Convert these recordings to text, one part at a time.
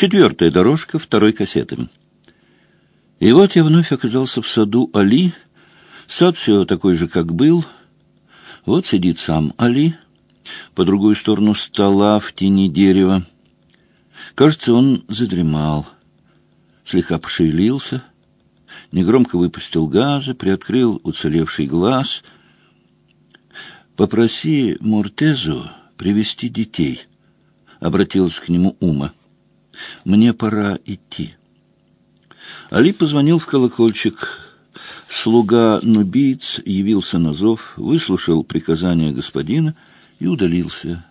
Четвертая дорожка второй кассеты. И вот я вновь оказался в саду Али. Сад все такой же, как был. Вот сидит сам Али, по другую сторону стола в тени дерева. Кажется, он задремал, слегка пошевелился, негромко выпустил газы, приоткрыл уцелевший глаз. «Попроси Муртезу привести детей», — обратилась к нему Ума. «Мне пора идти». Али позвонил в колокольчик. Слуга нубиец явился на зов, выслушал приказание господина и удалился.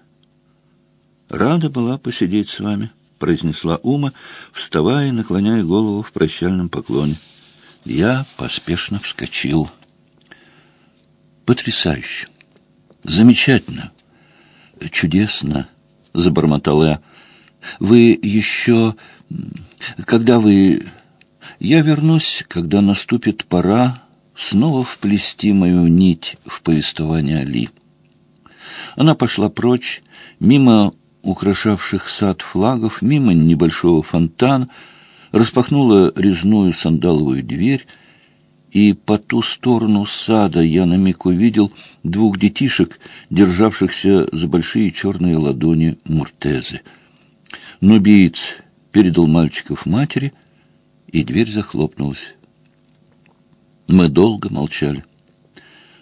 «Рада была посидеть с вами», — произнесла Ума, вставая и наклоняя голову в прощальном поклоне. Я поспешно вскочил. «Потрясающе! Замечательно! Чудесно!» — забормотал я. «Вы еще... Когда вы... Я вернусь, когда наступит пора снова вплести мою нить в повествование Али». Она пошла прочь, мимо украшавших сад флагов, мимо небольшого фонтана, распахнула резную сандаловую дверь, и по ту сторону сада я на миг увидел двух детишек, державшихся за большие черные ладони Муртезы. Нубиец передал мальчиков матери, и дверь захлопнулась. Мы долго молчали.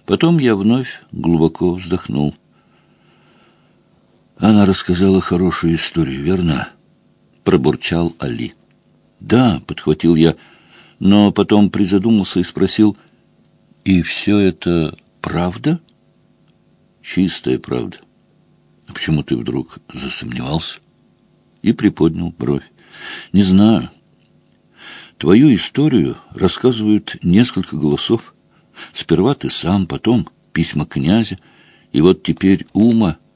Потом я вновь глубоко вздохнул. Она рассказала хорошую историю, верно? Пробурчал Али. Да, подхватил я, но потом призадумался и спросил, и все это правда? Чистая правда. А почему ты вдруг засомневался? И приподнял бровь. Не знаю. Твою историю рассказывают несколько голосов. Сперва ты сам, потом письма князя, и вот теперь Ума —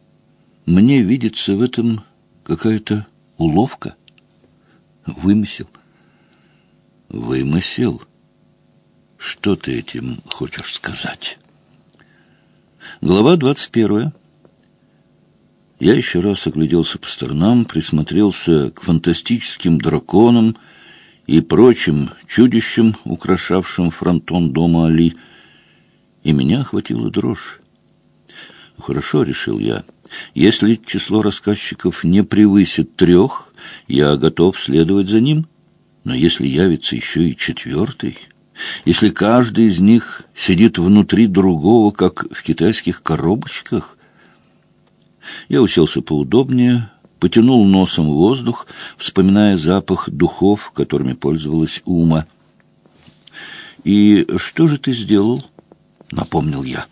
мне видится в этом какая-то уловка, вымысел. Вымысел? Что ты этим хочешь сказать? Глава двадцать первая. Я еще раз огляделся по сторонам, присмотрелся к фантастическим драконам и прочим чудищам, украшавшим фронтон дома Али, и меня охватила дрожь. «Хорошо», — решил я, — если число рассказчиков не превысит трех, я готов следовать за ним. Но если явится еще и четвертый, если каждый из них сидит внутри другого, как в китайских коробочках... Я уселся поудобнее, потянул носом воздух, вспоминая запах духов, которыми пользовалась Ума. «И что же ты сделал?» — напомнил я.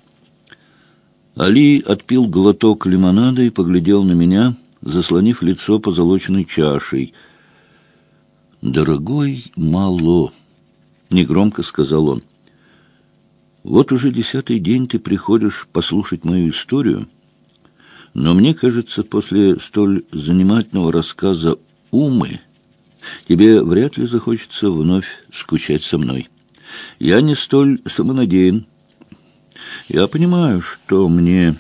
Али отпил глоток лимонада и поглядел на меня, заслонив лицо позолоченной чашей. «Дорогой Мало», — негромко сказал он, — «вот уже десятый день ты приходишь послушать мою историю, но мне кажется, после столь занимательного рассказа Умы тебе вряд ли захочется вновь скучать со мной. Я не столь самонадеян». Я понимаю, что мне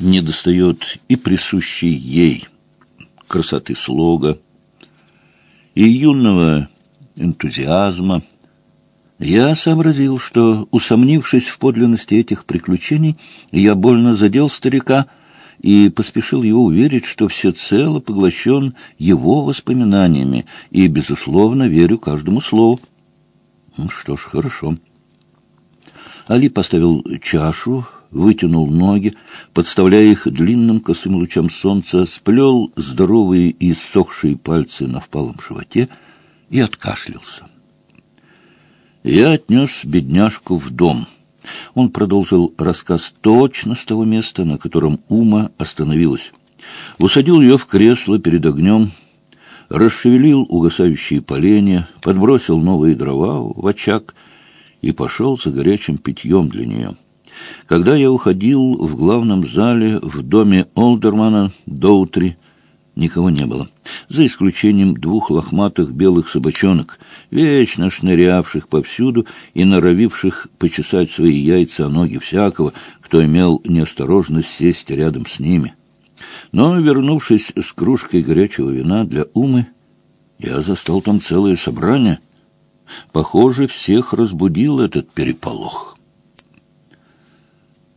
недостает и присущей ей красоты слога, и юного энтузиазма. Я сообразил, что, усомнившись в подлинности этих приключений, я больно задел старика и поспешил его уверить, что всецело поглощен его воспоминаниями и, безусловно, верю каждому слову. Ну что ж, хорошо. Али поставил чашу, вытянул ноги, подставляя их длинным косым лучам солнца, сплел здоровые и иссохшие пальцы на впалом животе и откашлялся. Я отнес бедняжку в дом. Он продолжил рассказ точно с того места, на котором Ума остановилась. Усадил ее в кресло перед огнем, расшевелил угасающие поленья, подбросил новые дрова в очаг — и пошел за горячим питьем для нее. Когда я уходил в главном зале в доме Олдермана Доутри, никого не было, за исключением двух лохматых белых собачонок, вечно шнырявших повсюду и норовивших почесать свои яйца о ноги всякого, кто имел неосторожность сесть рядом с ними. Но, вернувшись с кружкой горячего вина для Умы, Я застал там целое собрание. Похоже, всех разбудил этот переполох.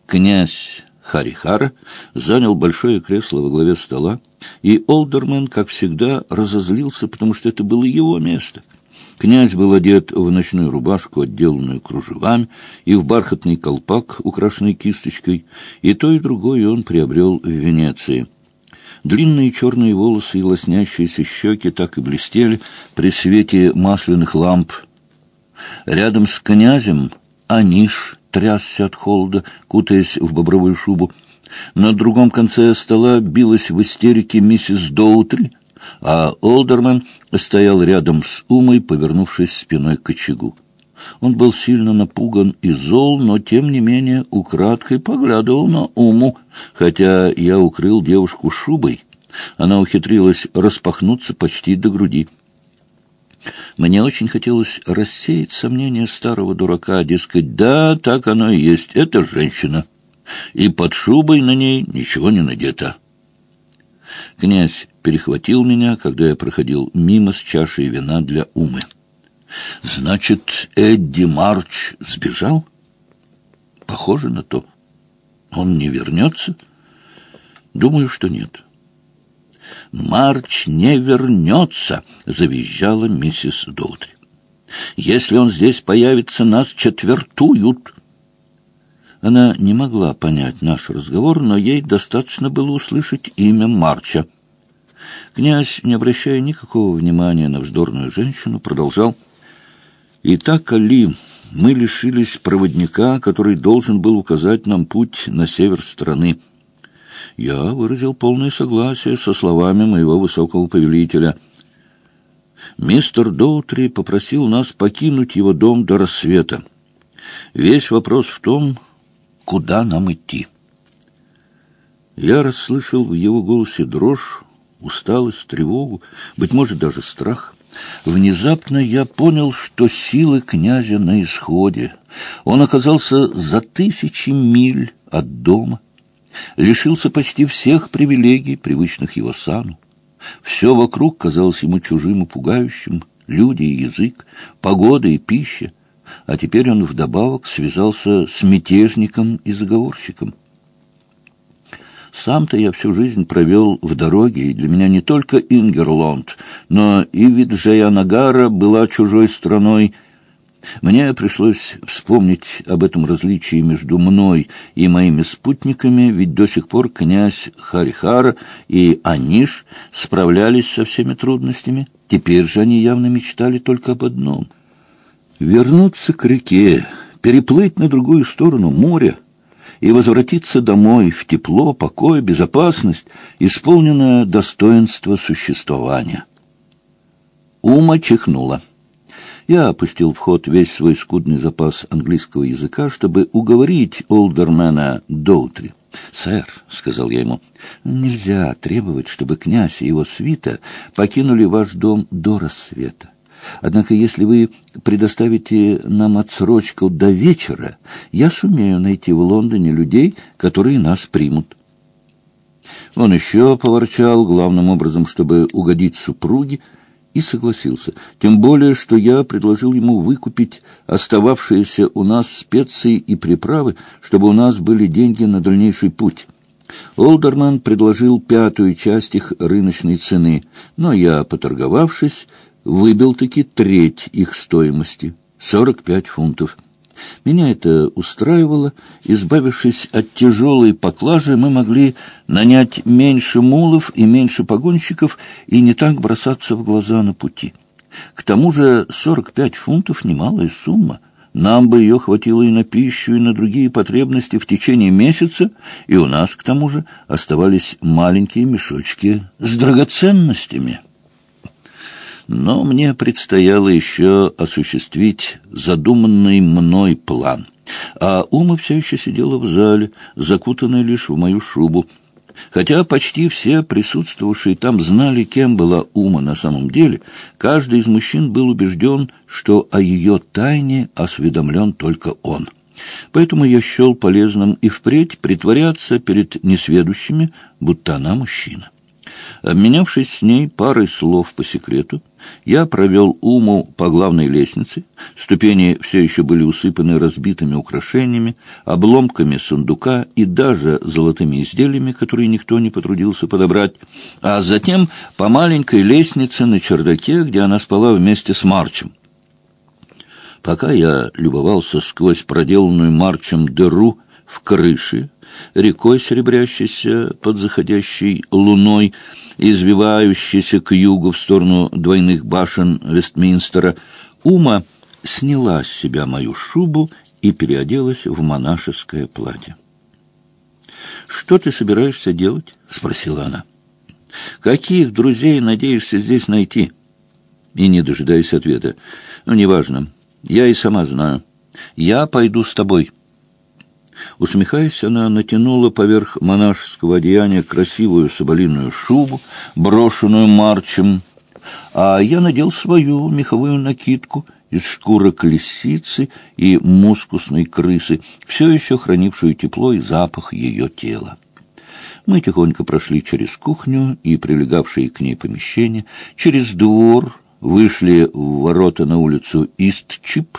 Князь Харихара занял большое кресло во главе стола, и Олдермен, как всегда, разозлился, потому что это было его место. Князь был одет в ночную рубашку, отделанную кружевами, и в бархатный колпак, украшенный кисточкой, и то и другое он приобрел в Венеции. Длинные черные волосы и лоснящиеся щеки так и блестели при свете масляных ламп. Рядом с князем Аниш трясся от холода, кутаясь в бобровую шубу. На другом конце стола билась в истерике миссис Доутри, а Олдерман стоял рядом с Умой, повернувшись спиной к очагу. Он был сильно напуган и зол, но, тем не менее, украдкой поглядывал на Уму, хотя я укрыл девушку шубой. Она ухитрилась распахнуться почти до груди. Мне очень хотелось рассеять сомнения старого дурака, дескать, да, так оно и есть, это женщина, и под шубой на ней ничего не надето. Князь перехватил меня, когда я проходил мимо с чашей вина для Умы. Значит, Эдди Марч сбежал? Похоже на то. Он не вернется? Думаю, что нет. Марч не вернется, завизжала миссис Доутри. Если он здесь появится, нас четвертуют. Она не могла понять наш разговор, но ей достаточно было услышать имя Марча. Князь, не обращая никакого внимания на вздорную женщину, продолжал — Итак, Али, мы лишились проводника, который должен был указать нам путь на север страны. Я выразил полное согласие со словами моего высокого повелителя. Мистер Доутри попросил нас покинуть его дом до рассвета. Весь вопрос в том, куда нам идти. Я расслышал в его голосе дрожь, усталость, тревогу, быть может, даже страх — Внезапно я понял, что силы князя на исходе. Он оказался за тысячи миль от дома, лишился почти всех привилегий, привычных его сану. Все вокруг казалось ему чужим и пугающим, люди и язык, погода и пища, а теперь он вдобавок связался с мятежником и заговорщиком. Сам-то я всю жизнь провел в дороге, и для меня не только Ингерлонд, но и Виджаянагара была чужой страной. Мне пришлось вспомнить об этом различии между мной и моими спутниками, ведь до сих пор князь Харихара и Аниш справлялись со всеми трудностями. Теперь же они явно мечтали только об одном — вернуться к реке, переплыть на другую сторону моря, и возвратиться домой в тепло, покой, безопасность, исполненное достоинство существования. Ума чихнула. Я опустил в ход весь свой скудный запас английского языка, чтобы уговорить олдермена Доутри. «Сэр», — сказал я ему, — «нельзя требовать, чтобы князь и его свита покинули ваш дом до рассвета. Однако, если вы предоставите нам отсрочку до вечера, я сумею найти в Лондоне людей, которые нас примут. Он еще поворчал, главным образом, чтобы угодить супруге, и согласился. Тем более, что я предложил ему выкупить остававшиеся у нас специи и приправы, чтобы у нас были деньги на дальнейший путь. Олдерман предложил пятую часть их рыночной цены, но я, поторговавшись, выбил-таки треть их стоимости — сорок пять фунтов. Меня это устраивало. Избавившись от тяжелой поклажи, мы могли нанять меньше мулов и меньше погонщиков и не так бросаться в глаза на пути. К тому же сорок пять фунтов — немалая сумма. Нам бы ее хватило и на пищу, и на другие потребности в течение месяца, и у нас, к тому же, оставались маленькие мешочки с драгоценностями». Но мне предстояло еще осуществить задуманный мной план. А Ума все еще сидела в зале, закутанная лишь в мою шубу. Хотя почти все присутствовавшие там знали, кем была Ума на самом деле, каждый из мужчин был убежден, что о ее тайне осведомлен только он. Поэтому я счел полезным и впредь притворяться перед несведущими, будто она мужчина. Обменявшись с ней парой слов по секрету, я провел Уму по главной лестнице. Ступени все еще были усыпаны разбитыми украшениями, обломками сундука и даже золотыми изделиями, которые никто не потрудился подобрать, а затем по маленькой лестнице на чердаке, где она спала вместе с Марчем. Пока я любовался сквозь проделанную Марчем дыру в крыше, рекой, серебрящейся под заходящей луной, извивающейся к югу в сторону двойных башен Вестминстера, Ума сняла с себя мою шубу и переоделась в монашеское платье. «Что ты собираешься делать?» — спросила она. «Каких друзей надеешься здесь найти?» И, не дожидаясь ответа, «Ну, неважно, я и сама знаю. Я пойду с тобой». Усмехаясь, она натянула поверх монашеского одеяния красивую соболиную шубу, брошенную марчем, а я надел свою меховую накидку из шкурок лисицы и мускусной крысы, все еще хранившую тепло и запах ее тела. Мы тихонько прошли через кухню и прилегавшие к ней помещения, через двор, вышли в ворота на улицу Истчип,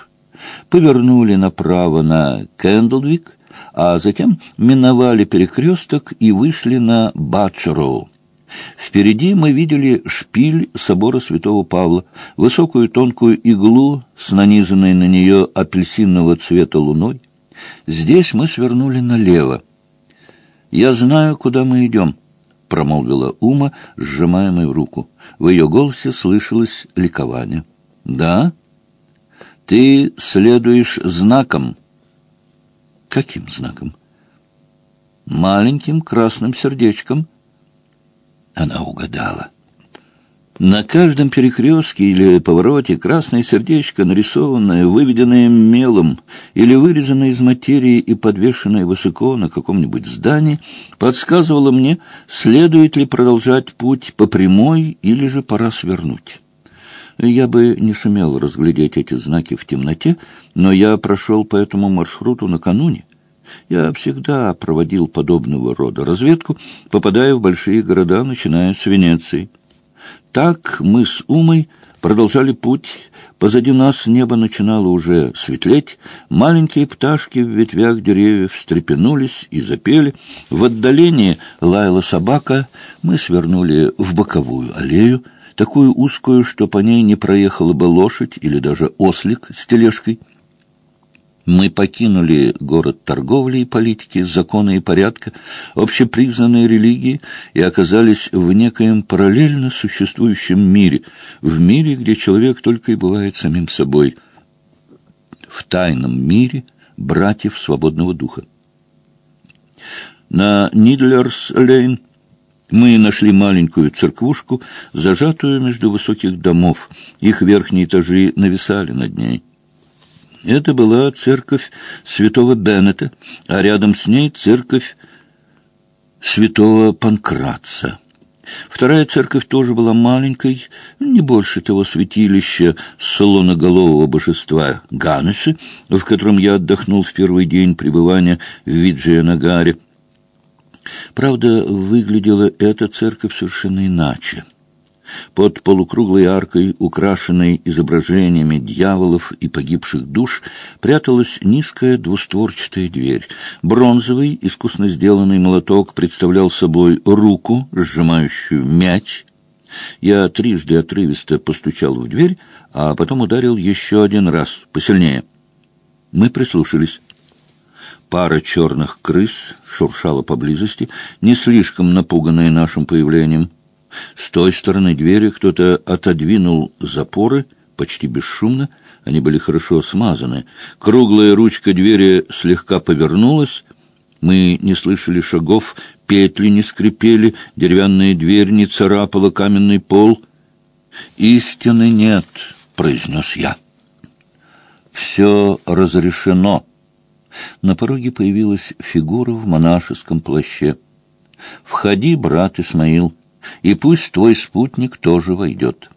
повернули направо на Кэндлвик а затем миновали перекресток и вышли на Батчероу. Впереди мы видели шпиль собора святого Павла, высокую тонкую иглу с нанизанной на нее апельсинного цвета луной. Здесь мы свернули налево. «Я знаю, куда мы идем», — промолвила Ума, сжимая мою руку. В ее голосе слышалось ликование. «Да? Ты следуешь знаком». Каким знаком? Маленьким красным сердечком. Она угадала. На каждом перекрестке или повороте красное сердечко, нарисованное, выведенное мелом или вырезанное из материи и подвешенное высоко на каком-нибудь здании, подсказывало мне, следует ли продолжать путь по прямой или же пора свернуть. Я бы не сумел разглядеть эти знаки в темноте, но я прошел по этому маршруту накануне. Я всегда проводил подобного рода разведку, попадая в большие города, начиная с Венеции. Так мы с Умой продолжали путь. Позади нас небо начинало уже светлеть. Маленькие пташки в ветвях деревьев встрепенулись и запели. В отдалении лаяла собака. Мы свернули в боковую аллею такую узкую, что по ней не проехала бы лошадь или даже ослик с тележкой. Мы покинули город торговли и политики, закона и порядка, общепризнанной религии и оказались в некоем параллельно существующем мире, в мире, где человек только и бывает самим собой, в тайном мире братьев свободного духа. На Нидлерс-Лейн мы нашли маленькую церквушку, зажатую между высоких домов. Их верхние этажи нависали над ней. Это была церковь святого Беннета, а рядом с ней церковь святого Панкратца. Вторая церковь тоже была маленькой, не больше того святилища солоноголового божества Ганеши, в котором я отдохнул в первый день пребывания в Виджия-Нагаре. Правда, выглядела эта церковь совершенно иначе. Под полукруглой аркой, украшенной изображениями дьяволов и погибших душ, пряталась низкая двустворчатая дверь. Бронзовый, искусно сделанный молоток представлял собой руку, сжимающую мяч. Я трижды отрывисто постучал в дверь, а потом ударил еще один раз, посильнее. Мы прислушались. Пара черных крыс шуршала поблизости, не слишком напуганная нашим появлением. С той стороны двери кто-то отодвинул запоры почти бесшумно, они были хорошо смазаны. Круглая ручка двери слегка повернулась, мы не слышали шагов, петли не скрипели, деревянная дверь не царапала каменный пол. «Истины нет», — произнес я. «Все разрешено». На пороге появилась фигура в монашеском плаще. «Входи, брат Исмаил, и пусть твой спутник тоже войдет».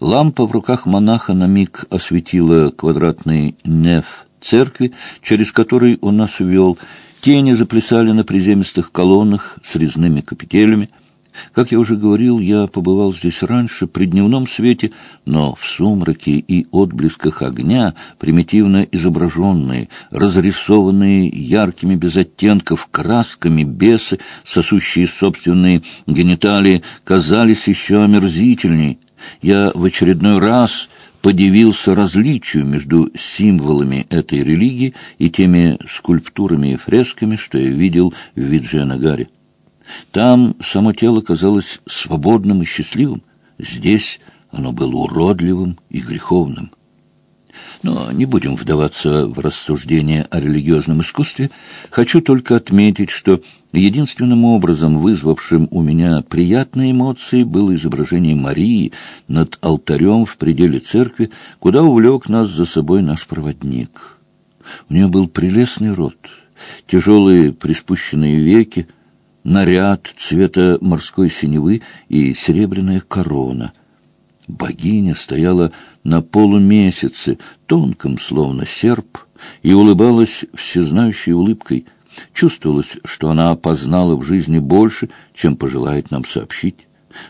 Лампа в руках монаха на миг осветила квадратный неф церкви, через который он нас вел. Тени заплясали на приземистых колоннах с резными капителями. Как я уже говорил, я побывал здесь раньше, при дневном свете, но в сумраке и отблесках огня, примитивно изображенные, разрисованные яркими без оттенков красками бесы, сосущие собственные гениталии, казались еще омерзительней. Я в очередной раз подивился различию между символами этой религии и теми скульптурами и фресками, что я видел в Виджианагаре. Там само тело казалось свободным и счастливым, здесь оно было уродливым и греховным. Но не будем вдаваться в рассуждения о религиозном искусстве. Хочу только отметить, что единственным образом, вызвавшим у меня приятные эмоции, было изображение Марии над алтарем в пределе церкви, куда увлек нас за собой наш проводник. У нее был прелестный рот, тяжелые приспущенные веки, наряд цвета морской синевы и серебряная корона. Богиня стояла на полумесяце, тонком, словно серп, и улыбалась всезнающей улыбкой. Чувствовалось, что она опознала в жизни больше, чем пожелает нам сообщить.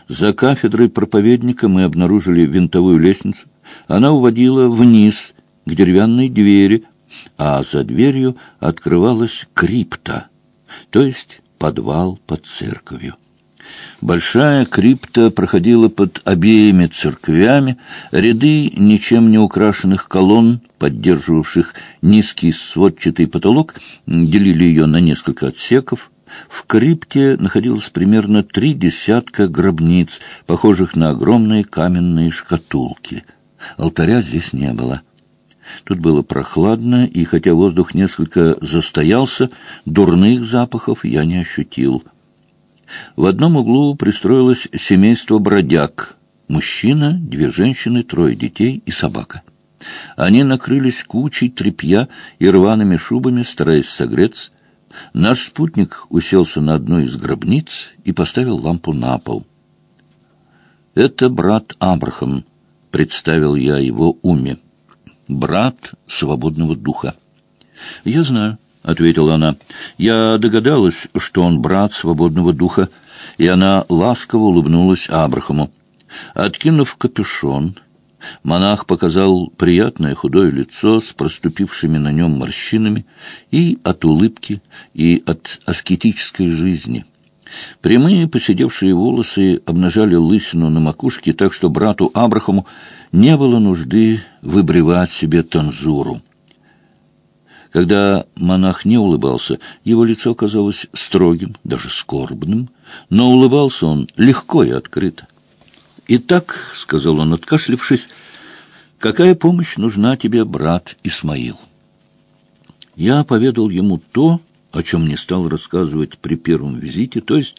За кафедрой проповедника мы обнаружили винтовую лестницу. Она уводила вниз, к деревянной двери, а за дверью открывалась крипта, то есть подвал под церковью. Большая крипта проходила под обеими церквями, ряды ничем не украшенных колонн, поддерживавших низкий сводчатый потолок, делили ее на несколько отсеков. В крипте находилось примерно три десятка гробниц, похожих на огромные каменные шкатулки. Алтаря здесь не было. Тут было прохладно, и хотя воздух несколько застоялся, дурных запахов я не ощутил. В одном углу пристроилось семейство бродяг. Мужчина, две женщины, трое детей и собака. Они накрылись кучей тряпья и рваными шубами, стараясь согреться. Наш спутник уселся на одну из гробниц и поставил лампу на пол. «Это брат Абрахам», — представил я его уме брат свободного духа. «Я знаю», — ответила она. «Я догадалась, что он брат свободного духа, и она ласково улыбнулась Абрахаму. Откинув капюшон, монах показал приятное худое лицо с проступившими на нем морщинами и от улыбки, и от аскетической жизни». Прямые поседевшие волосы обнажали лысину на макушке, так что брату Абрахаму не было нужды выбривать себе танзуру. Когда монах не улыбался, его лицо казалось строгим, даже скорбным, но улыбался он легко и открыто. «Итак», — сказал он, откашлившись, — «какая помощь нужна тебе, брат Исмаил?» Я поведал ему то, о чем не стал рассказывать при первом визите, то есть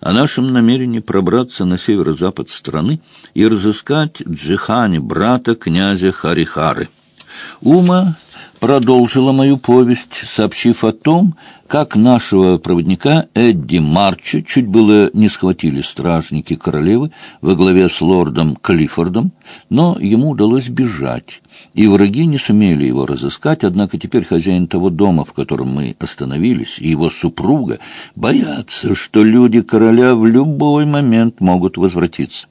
о нашем намерении пробраться на северо-запад страны и разыскать Джихани, брата князя Харихары. Ума продолжила мою повесть, сообщив о том, как нашего проводника Эдди Марча чуть было не схватили стражники королевы во главе с лордом Клиффордом, но ему удалось бежать, и враги не сумели его разыскать, однако теперь хозяин того дома, в котором мы остановились, и его супруга боятся, что люди короля в любой момент могут возвратиться,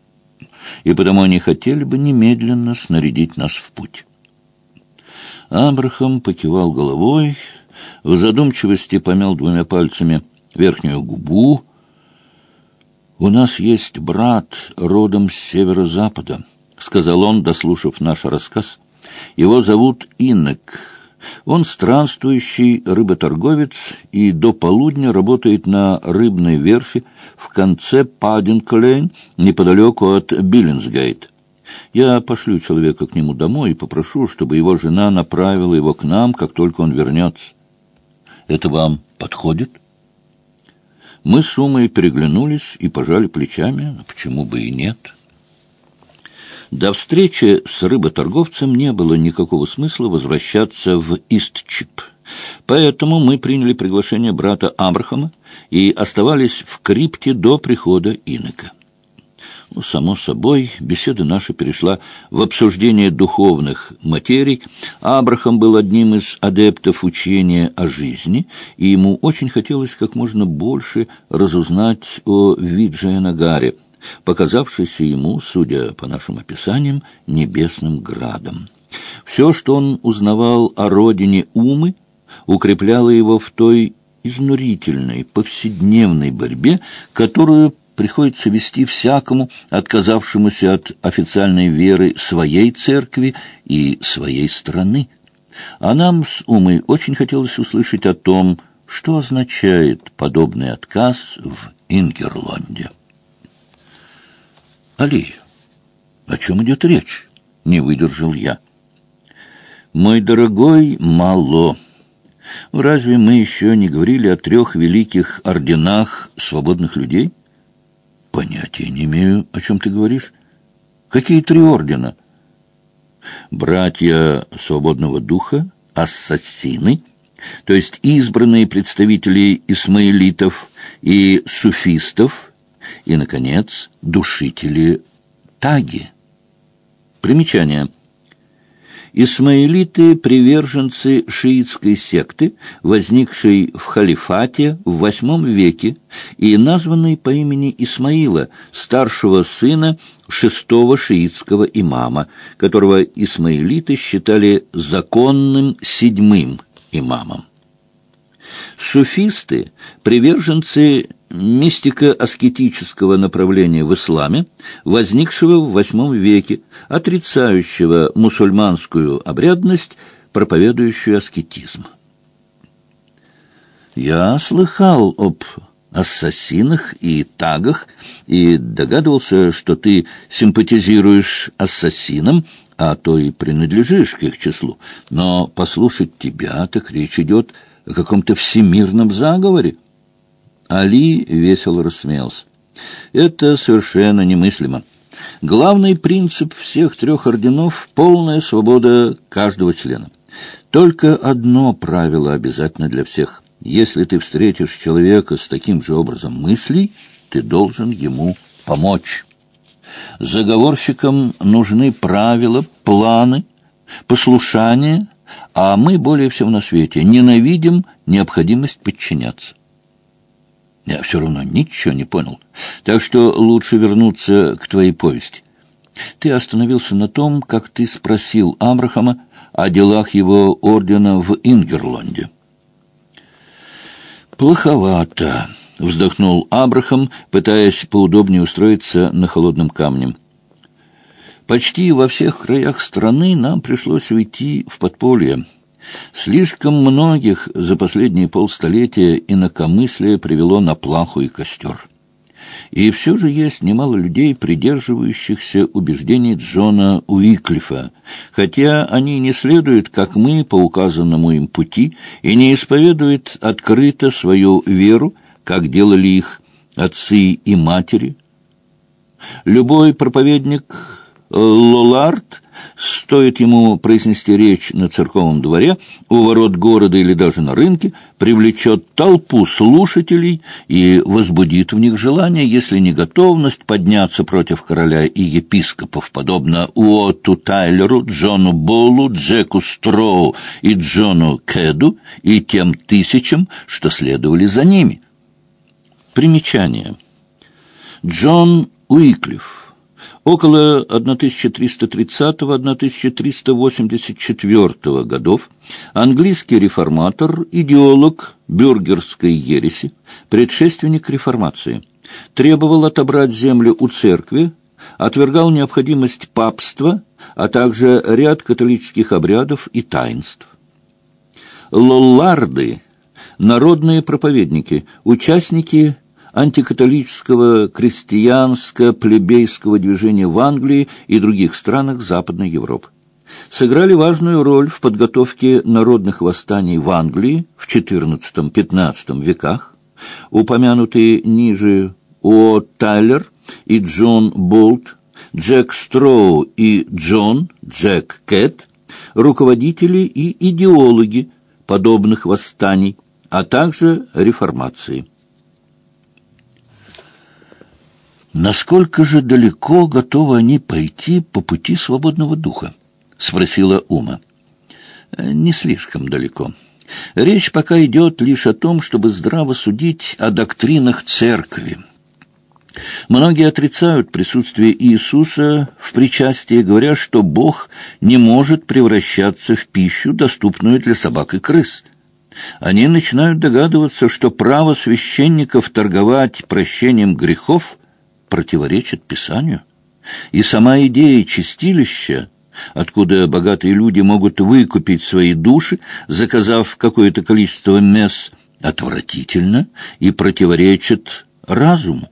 и потому они хотели бы немедленно снарядить нас в путь. Абрахам покивал головой, в задумчивости помял двумя пальцами верхнюю губу. «У нас есть брат родом с северо-запада», — сказал он, дослушав наш рассказ. «Его зовут Иннек. Он странствующий рыботорговец и до полудня работает на рыбной верфи в конце Паддинг-Лейн, неподалеку от Биллинсгейт. Я пошлю человека к нему домой и попрошу, чтобы его жена направила его к нам, как только он вернется. Это вам подходит? Мы с Умой переглянулись и пожали плечами, а почему бы и нет. До встречи с рыботорговцем не было никакого смысла возвращаться в Истчип. Поэтому мы приняли приглашение брата Абрахама и оставались в крипте до прихода Инока. Само собой, беседа наша перешла в обсуждение духовных материй. Абрахам был одним из адептов учения о жизни, и ему очень хотелось как можно больше разузнать о Виджаянагаре, показавшейся ему, судя по нашим описаниям, небесным градом. Все, что он узнавал о родине Умы, укрепляло его в той изнурительной, повседневной борьбе, которую приходится вести всякому, отказавшемуся от официальной веры своей церкви и своей страны. А нам с Умой очень хотелось услышать о том, что означает подобный отказ в Ингерлонде. «Али, о чем идет речь?» — не выдержал я. «Мой дорогой Мало, разве мы еще не говорили о трех великих орденах свободных людей?» Понятия не имею, о чем ты говоришь. Какие три ордена? Братья свободного духа, ассасины, то есть избранные представители исмаилитов и суфистов, и, наконец, душители таги. Примечание – Исмаилиты – приверженцы шиитской секты, возникшей в халифате в восьмом веке и названной по имени Исмаила, старшего сына шестого шиитского имама, которого исмаилиты считали законным седьмым имамом. Суфисты – приверженцы мистико-аскетического направления в исламе, возникшего в VIII веке, отрицающего мусульманскую обрядность, проповедующую аскетизм. Я слыхал об ассасинах и тагах и догадывался, что ты симпатизируешь ассасинам, а то и принадлежишь к их числу. Но послушать тебя, так речь идет о каком-то всемирном заговоре. Али весело рассмеялся. Это совершенно немыслимо. Главный принцип всех трех орденов — полная свобода каждого члена. Только одно правило обязательно для всех. Если ты встретишь человека с таким же образом мыслей, ты должен ему помочь. Заговорщикам нужны правила, планы, послушание, а мы более всего на свете ненавидим необходимость подчиняться. Я все равно ничего не понял. Так что лучше вернуться к твоей повести. Ты остановился на том, как ты спросил Абрахама о делах его ордена в Ингерлонде. «Плоховато», — вздохнул Абрахам, пытаясь поудобнее устроиться на холодном камне. «Почти во всех краях страны нам пришлось уйти в подполье». Слишком многих за последние полстолетия инакомыслие привело на плаху и костер. И все же есть немало людей, придерживающихся убеждений Джона Уиклифа, хотя они не следуют, как мы, по указанному им пути, и не исповедуют открыто свою веру, как делали их отцы и матери. Любой проповедник Лолард Стоит ему произнести речь на церковном дворе, у ворот города или даже на рынке, привлечет толпу слушателей и возбудит в них желание, если не готовность, подняться против короля и епископов, подобно Уотту Тайлеру, Джону Боллу, Джеку Строу и Джону Кеду и тем тысячам, что следовали за ними. Примечание. Джон Уиклифф Около 1330-1384 годов английский реформатор, идеолог бюргерской ереси, предшественник реформации, требовал отобрать землю у церкви, отвергал необходимость папства, а также ряд католических обрядов и таинств. Лолларды – народные проповедники, участники антикатолического крестьянско-плебейского движения в Англии и других странах Западной Европы. Сыграли важную роль в подготовке народных восстаний в Англии в XIV-XV веках. Упомянутые ниже О. Тайлер и Джон Болт, Джек Строу и Джон Джек Кэт, руководители и идеологи подобных восстаний, а также реформации. Насколько же далеко готовы они пойти по пути свободного духа? — спросила Ума. — Не слишком далеко. Речь пока идет лишь о том, чтобы здраво судить о доктринах церкви. Многие отрицают присутствие Иисуса в причастии, говоря, что Бог не может превращаться в пищу, доступную для собак и крыс. Они начинают догадываться, что право священников торговать прощением грехов противоречит Писанию. И сама идея чистилища, откуда богатые люди могут выкупить свои души, заказав какое-то количество мест, отвратительно и противоречит разуму.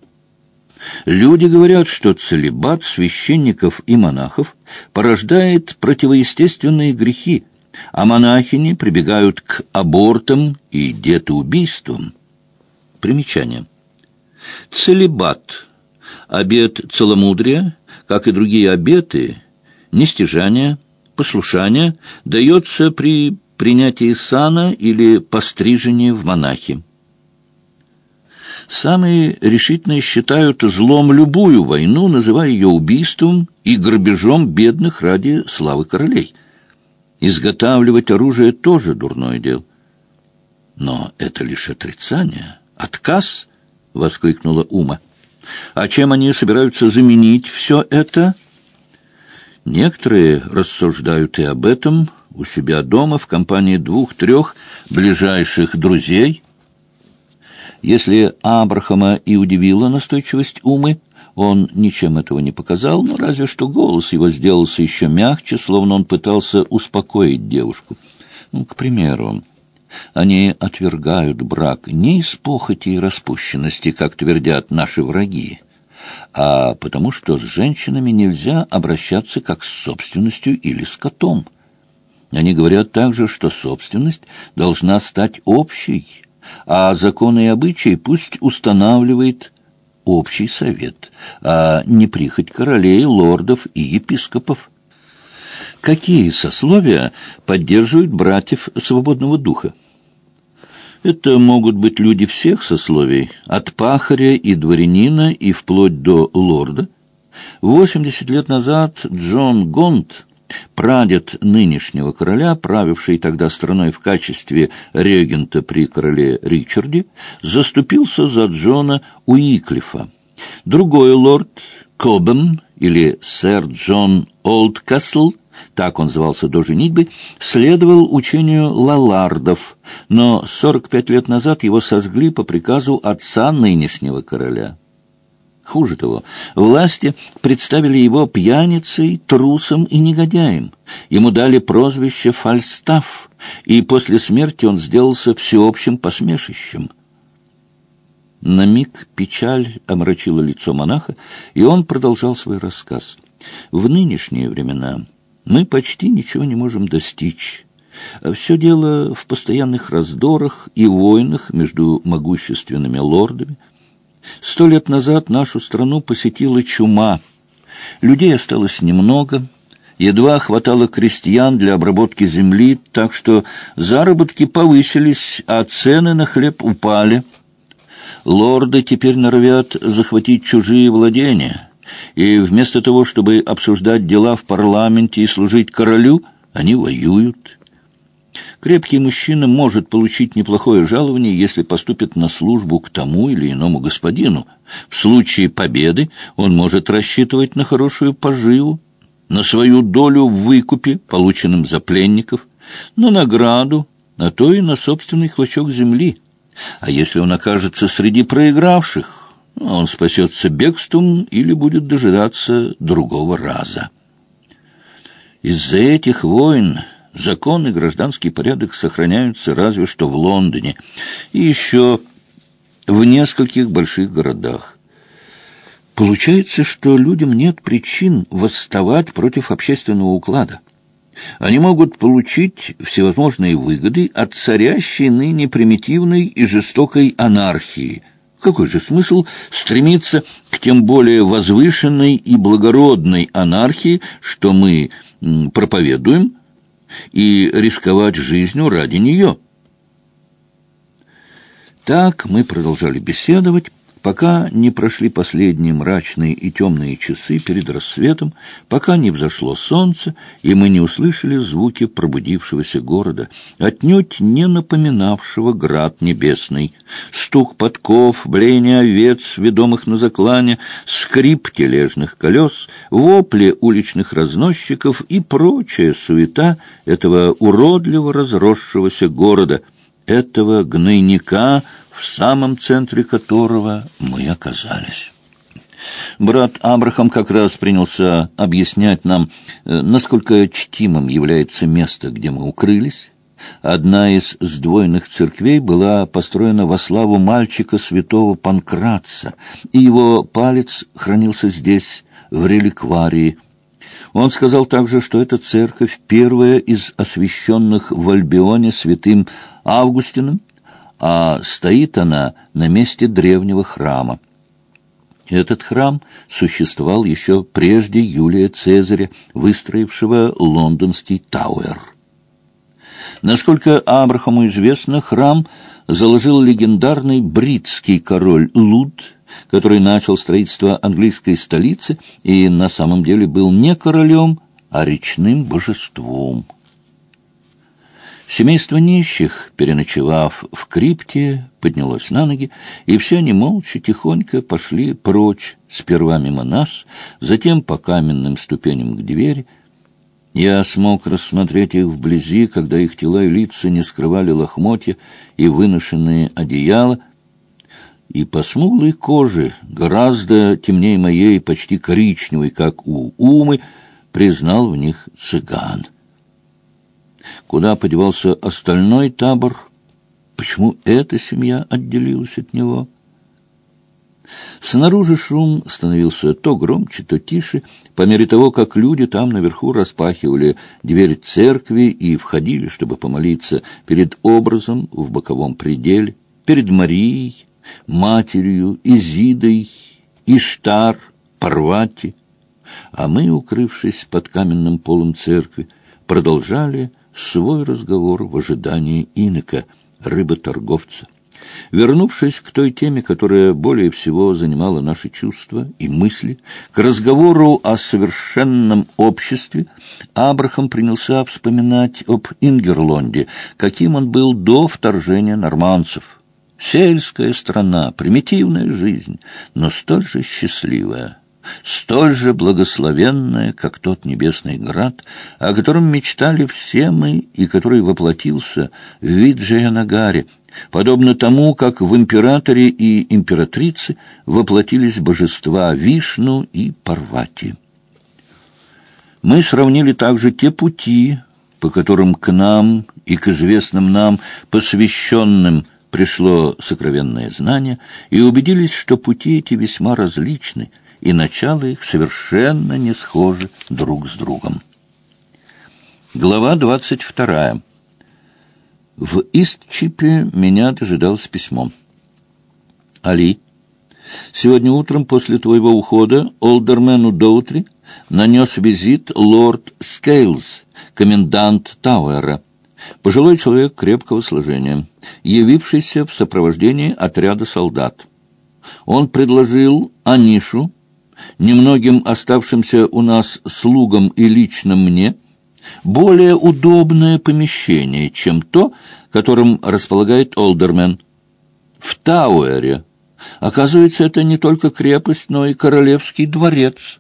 Люди говорят, что целебат священников и монахов порождает противоестественные грехи, а монахини прибегают к абортам и детоубийствам. Примечание. Целебат – обет целомудрия, как и другие обеты, нестяжания, послушания, дается при принятии сана или пострижении в монахи. Самые решительные считают злом любую войну, называя ее убийством и грабежом бедных ради славы королей. Изготавливать оружие тоже дурное дело. Но это лишь отрицание, отказ, — воскликнула Ума. А чем они собираются заменить все это? Некоторые рассуждают и об этом у себя дома в компании двух-трех ближайших друзей — если Абрахама и удивила настойчивость Умы, он ничем этого не показал, но разве что голос его сделался еще мягче, словно он пытался успокоить девушку. Ну, к примеру, они отвергают брак не из похоти и распущенности, как твердят наши враги, а потому что с женщинами нельзя обращаться как с собственностью или с котом. Они говорят также, что собственность должна стать общей, а законы и обычаи пусть устанавливает общий совет, а не прихоть королей, лордов и епископов. Какие сословия поддерживают братьев свободного духа? Это могут быть люди всех сословий, от пахаря и дворянина и вплоть до лорда. Восемьдесят лет назад Джон Гонт Прадед нынешнего короля, правивший тогда страной в качестве регента при короле Ричарде, заступился за Джона Уиклифа. Другой лорд, Кобен или сэр Джон Олдкасл, так он звался до женитьбы, следовал учению лалардов, но 45 лет назад его сожгли по приказу отца нынешнего короля. Хуже того, власти представили его пьяницей, трусом и негодяем. Ему дали прозвище «Фальстаф», и после смерти он сделался всеобщим посмешищем. На миг печаль омрачила лицо монаха, и он продолжал свой рассказ. «В нынешние времена мы почти ничего не можем достичь». Все дело в постоянных раздорах и войнах между могущественными лордами, Сто лет назад нашу страну посетила чума. Людей осталось немного, едва хватало крестьян для обработки земли, так что заработки повысились, а цены на хлеб упали. Лорды теперь норовят захватить чужие владения, и вместо того, чтобы обсуждать дела в парламенте и служить королю, они воюют. Крепкий мужчина может получить неплохое жалование, если поступит на службу к тому или иному господину. В случае победы он может рассчитывать на хорошую поживу, на свою долю в выкупе, полученном за пленников, на награду, а то и на собственный клочок земли. А если он окажется среди проигравших, он спасется бегством или будет дожидаться другого раза. Из-за этих войн Закон и гражданский порядок сохраняются разве что в Лондоне и еще в нескольких больших городах. Получается, что людям нет причин восставать против общественного уклада. Они могут получить всевозможные выгоды от царящей ныне примитивной и жестокой анархии. Какой же смысл стремиться к тем более возвышенной и благородной анархии, что мы проповедуем, и рисковать жизнью ради нее. Так мы продолжали беседовать, пока не прошли последние мрачные и темные часы перед рассветом, пока не взошло солнце, и мы не услышали звуки пробудившегося города, отнюдь не напоминавшего град небесный. Стук подков, блеяние овец, ведомых на заклане, скрип тележных колес, вопли уличных разносчиков и прочая суета этого уродливо разросшегося города, этого гнойника, в самом центре которого мы оказались. Брат Абрахам как раз принялся объяснять нам, э, насколько чтимым является место, где мы укрылись. Одна из сдвоенных церквей была построена во славу мальчика святого Панкратца, и его палец хранился здесь, в реликварии. Он сказал также, что эта церковь первая из освященных в Альбионе святым Августином, а стоит она на месте древнего храма. Этот храм существовал еще прежде Юлия Цезаря, выстроившего лондонский Тауэр. Насколько Абрахаму известно, храм заложил легендарный бритский король Луд, который начал строительство английской столицы и на самом деле был не королем, а речным божеством. Семейство нищих, переночевав в крипте, поднялось на ноги, и все они молча, тихонько пошли прочь, сперва мимо нас, затем по каменным ступеням к двери. Я смог рассмотреть их вблизи, когда их тела и лица не скрывали лохмотья и выношенные одеяла, и по смуглой коже, гораздо темнее моей, почти коричневой, как у Умы, признал в них цыган. Куда подевался остальной табор? Почему эта семья отделилась от него? Снаружи шум становился то громче, то тише, по мере того, как люди там наверху распахивали дверь церкви и входили, чтобы помолиться перед образом в боковом пределе, перед Марией, матерью, Изидой, Иштар, Парвати. А мы, укрывшись под каменным полом церкви, продолжали свой разговор в ожидании инока, рыботорговца. Вернувшись к той теме, которая более всего занимала наши чувства и мысли, к разговору о совершенном обществе, Абрахам принялся вспоминать об Ингерлонде, каким он был до вторжения норманцев. Сельская страна, примитивная жизнь, но столь же счастливая столь же благословенное, как тот небесный град, о котором мечтали все мы и который воплотился в Виджаянагаре, подобно тому, как в императоре и императрице воплотились божества Вишну и Парвати. Мы сравнили также те пути, по которым к нам и к известным нам посвященным пришло сокровенное знание, и убедились, что пути эти весьма различны — и начало их совершенно не схожи друг с другом. Глава двадцать вторая. В Истчипе меня дожидалось письмо. «Али, сегодня утром после твоего ухода Олдермену Доутри нанес визит лорд Скейлс, комендант Тауэра, пожилой человек крепкого сложения, явившийся в сопровождении отряда солдат. Он предложил Анишу, немногим оставшимся у нас слугам и лично мне, более удобное помещение, чем то, которым располагает Олдермен. В Тауэре. Оказывается, это не только крепость, но и королевский дворец.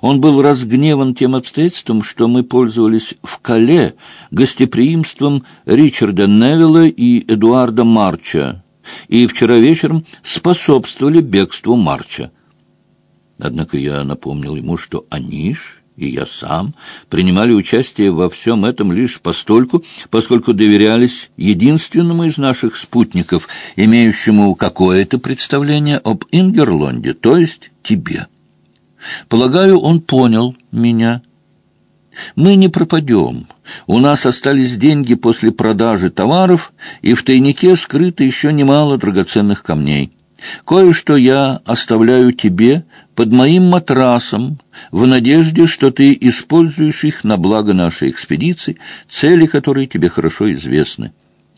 Он был разгневан тем обстоятельством, что мы пользовались в Кале гостеприимством Ричарда Невилла и Эдуарда Марча, и вчера вечером способствовали бегству Марча. Однако я напомнил ему, что Аниш и я сам принимали участие во всем этом лишь постольку, поскольку доверялись единственному из наших спутников, имеющему какое-то представление об Ингерлонде, то есть тебе. Полагаю, он понял меня. Мы не пропадем. У нас остались деньги после продажи товаров, и в тайнике скрыто еще немало драгоценных камней. Кое-что я оставляю тебе под моим матрасом, в надежде, что ты используешь их на благо нашей экспедиции, цели которой тебе хорошо известны.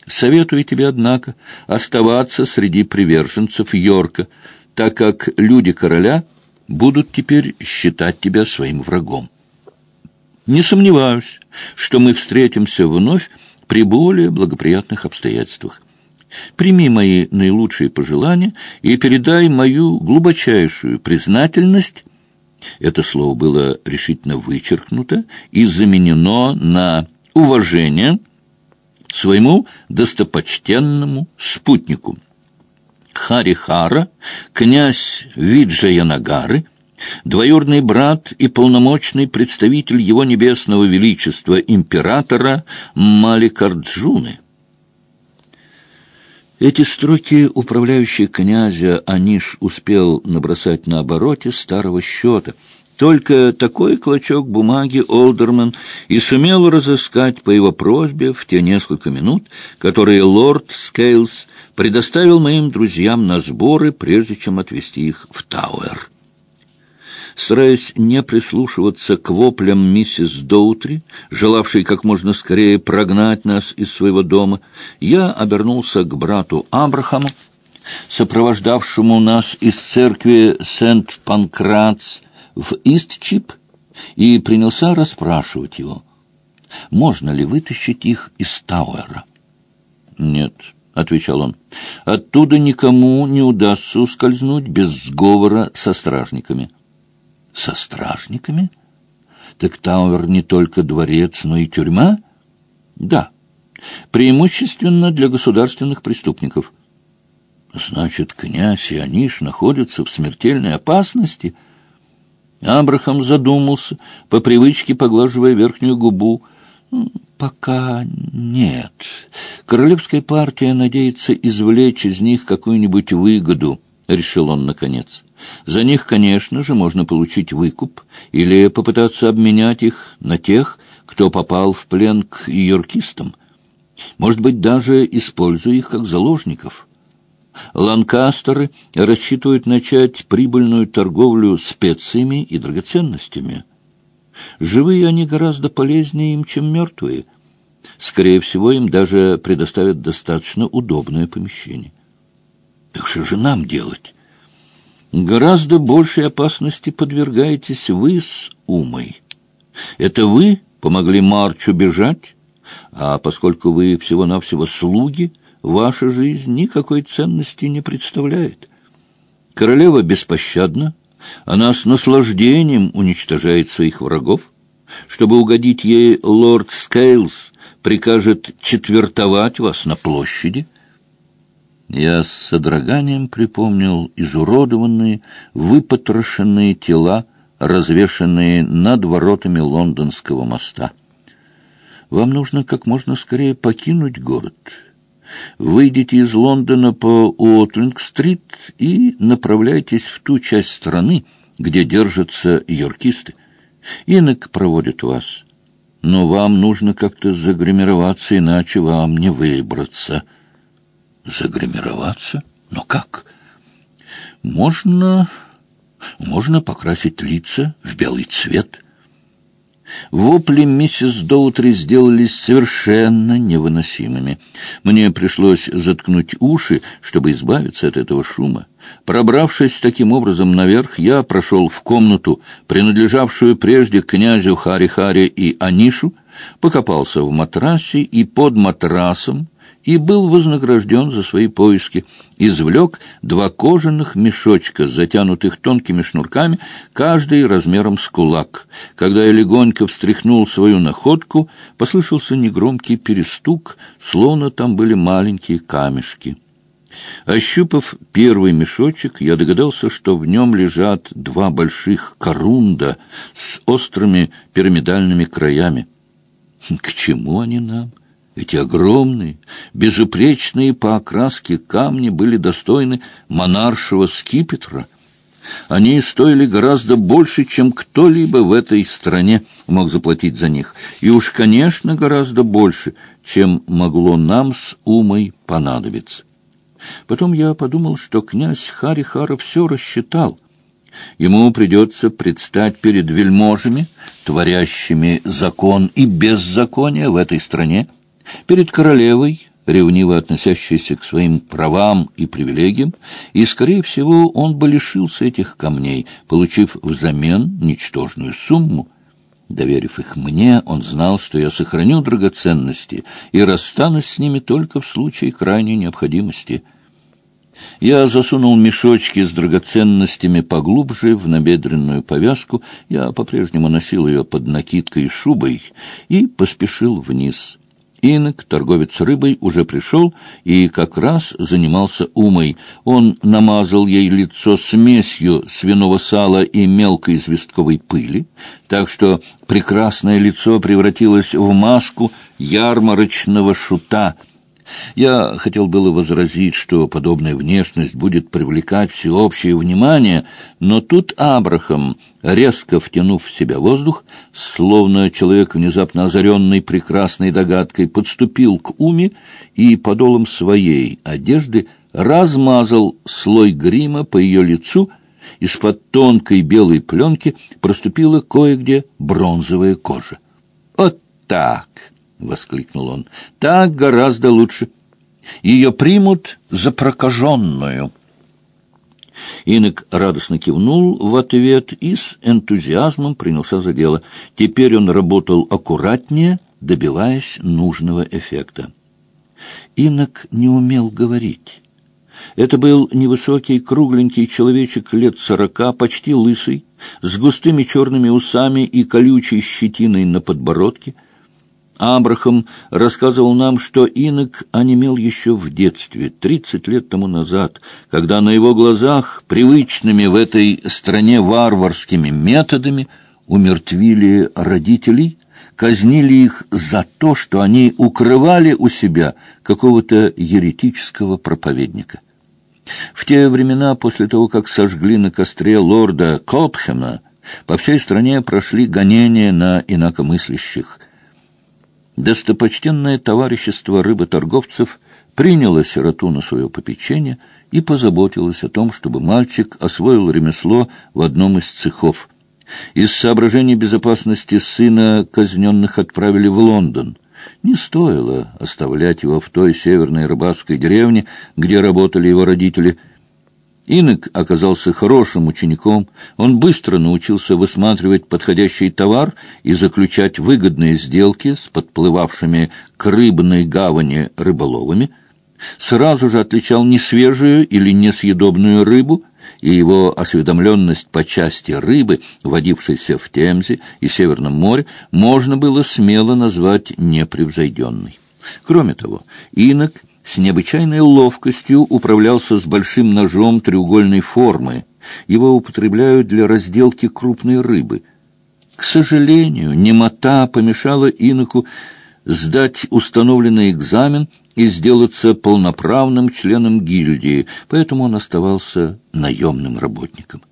Советую тебе, однако, оставаться среди приверженцев Йорка, так как люди короля будут теперь считать тебя своим врагом. Не сомневаюсь, что мы встретимся вновь при более благоприятных обстоятельствах. Прими мои наилучшие пожелания и передай мою глубочайшую признательность это слово было решительно вычеркнуто и заменено на уважение своему достопочтенному спутнику. Харихара, князь Виджаянагары, двоюродный брат и полномочный представитель его небесного величества императора Маликарджуны. Эти строки управляющий князя Аниш успел набросать на обороте старого счета. Только такой клочок бумаги Олдерман и сумел разыскать по его просьбе в те несколько минут, которые лорд Скейлс предоставил моим друзьям на сборы, прежде чем отвезти их в Тауэр. Стараясь не прислушиваться к воплям миссис Доутри, желавшей как можно скорее прогнать нас из своего дома, я обернулся к брату Абрахаму, сопровождавшему нас из церкви Сент-Панкратс в Истчип, и принялся расспрашивать его, можно ли вытащить их из Тауэра. «Нет», — отвечал он, — «оттуда никому не удастся ускользнуть без сговора со стражниками». Со стражниками? Так Тауэр не только дворец, но и тюрьма? Да, преимущественно для государственных преступников. Значит, князь и Аниш находятся в смертельной опасности? Абрахам задумался, по привычке поглаживая верхнюю губу. Пока нет. Королевская партия надеется извлечь из них какую-нибудь выгоду, решил он наконец. За них, конечно же, можно получить выкуп или попытаться обменять их на тех, кто попал в плен к йоркистам. Может быть, даже используя их как заложников. Ланкастеры рассчитывают начать прибыльную торговлю специями и драгоценностями. Живые они гораздо полезнее им, чем мертвые. Скорее всего, им даже предоставят достаточно удобное помещение. Так что же нам делать? Гораздо большей опасности подвергаетесь вы с Умой. Это вы помогли Марчу бежать, а поскольку вы всего-навсего слуги, ваша жизнь никакой ценности не представляет. Королева беспощадна, она с наслаждением уничтожает своих врагов. Чтобы угодить ей, лорд Скейлс прикажет четвертовать вас на площади — я с содроганием припомнил изуродованные, выпотрошенные тела, развешанные над воротами лондонского моста. Вам нужно как можно скорее покинуть город. Выйдите из Лондона по Уотлинг-стрит и направляйтесь в ту часть страны, где держатся йоркисты. Инок проводит вас. Но вам нужно как-то загримироваться, иначе вам не выбраться». Загримироваться? Но как? Можно... Можно покрасить лица в белый цвет. Вопли миссис Доутри сделались совершенно невыносимыми. Мне пришлось заткнуть уши, чтобы избавиться от этого шума. Пробравшись таким образом наверх, я прошел в комнату, принадлежавшую прежде князю Хари-Хари и Анишу, покопался в матрасе и под матрасом, и был вознагражден за свои поиски. Извлек два кожаных мешочка, затянутых тонкими шнурками, каждый размером с кулак. Когда я легонько встряхнул свою находку, послышался негромкий перестук, словно там были маленькие камешки. Ощупав первый мешочек, я догадался, что в нем лежат два больших корунда с острыми пирамидальными краями. К чему они нам? Эти огромные, безупречные по окраске камни были достойны монаршего скипетра. Они стоили гораздо больше, чем кто-либо в этой стране мог заплатить за них, и уж, конечно, гораздо больше, чем могло нам с Умой понадобиться. Потом я подумал, что князь Харихара все рассчитал. Ему придется предстать перед вельможами, творящими закон и беззаконие в этой стране, перед королевой, ревниво относящийся к своим правам и привилегиям, и, скорее всего, он бы лишился этих камней, получив взамен ничтожную сумму. Доверив их мне, он знал, что я сохраню драгоценности и расстанусь с ними только в случае крайней необходимости — я засунул мешочки с драгоценностями поглубже в набедренную повязку, я по-прежнему носил ее под накидкой и шубой, и поспешил вниз. Инок, торговец рыбой, уже пришел и как раз занимался умой. Он намазал ей лицо смесью свиного сала и мелкой известковой пыли, так что прекрасное лицо превратилось в маску ярмарочного шута — я хотел было возразить, что подобная внешность будет привлекать всеобщее внимание, но тут Абрахам, резко втянув в себя воздух, словно человек, внезапно озаренный прекрасной догадкой, подступил к Уме и подолом своей одежды размазал слой грима по ее лицу, из-под тонкой белой пленки проступила кое-где бронзовая кожа. «Вот так!» — воскликнул он. — Так гораздо лучше. Ее примут за прокаженную. Инок радостно кивнул в ответ и с энтузиазмом принялся за дело. Теперь он работал аккуратнее, добиваясь нужного эффекта. Инок не умел говорить. Это был невысокий, кругленький человечек лет сорока, почти лысый, с густыми черными усами и колючей щетиной на подбородке — Абрахам рассказывал нам, что инок онемел еще в детстве, тридцать лет тому назад, когда на его глазах, привычными в этой стране варварскими методами, умертвили родителей, казнили их за то, что они укрывали у себя какого-то еретического проповедника. В те времена, после того, как сожгли на костре лорда Копхема, по всей стране прошли гонения на инакомыслящих – Достопочтенное товарищество рыботорговцев приняло сироту на свое попечение и позаботилось о том, чтобы мальчик освоил ремесло в одном из цехов. Из соображений безопасности сына казненных отправили в Лондон. Не стоило оставлять его в той северной рыбацкой деревне, где работали его родители – Инок оказался хорошим учеником, он быстро научился высматривать подходящий товар и заключать выгодные сделки с подплывавшими к рыбной гавани рыболовами, сразу же отличал несвежую или несъедобную рыбу, и его осведомленность по части рыбы, водившейся в Темзе и Северном море, можно было смело назвать непревзойденной. Кроме того, инок с необычайной ловкостью управлялся с большим ножом треугольной формы. Его употребляют для разделки крупной рыбы. К сожалению, немота помешала иноку сдать установленный экзамен и сделаться полноправным членом гильдии, поэтому он оставался наемным работником.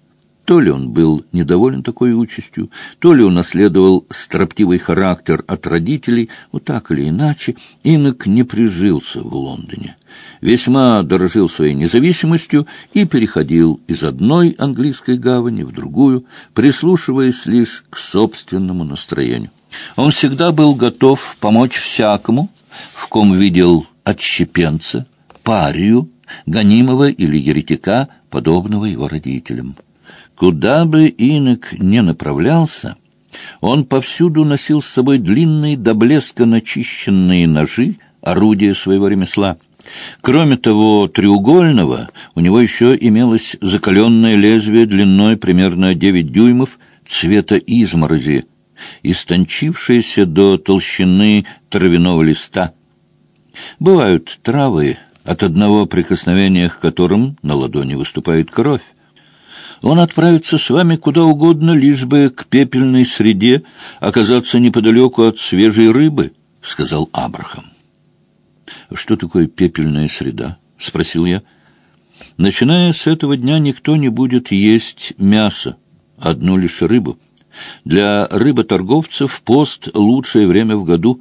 То ли он был недоволен такой участью, то ли унаследовал строптивый характер от родителей, вот так или иначе, инок не прижился в Лондоне. Весьма дорожил своей независимостью и переходил из одной английской гавани в другую, прислушиваясь лишь к собственному настроению. Он всегда был готов помочь всякому, в ком видел отщепенца, парию, гонимого или еретика, подобного его родителям. Куда бы инок не направлялся, он повсюду носил с собой длинные до блеска начищенные ножи, орудия своего ремесла. Кроме того треугольного, у него еще имелось закаленное лезвие длиной примерно 9 дюймов цвета изморози, истончившееся до толщины травяного листа. Бывают травы, от одного прикосновения к которым на ладони выступает кровь. Он отправится с вами куда угодно, лишь бы к пепельной среде оказаться неподалеку от свежей рыбы, — сказал Абрахам. — Что такое пепельная среда? — спросил я. — Начиная с этого дня никто не будет есть мясо, одну лишь рыбу. Для рыботорговцев пост — лучшее время в году.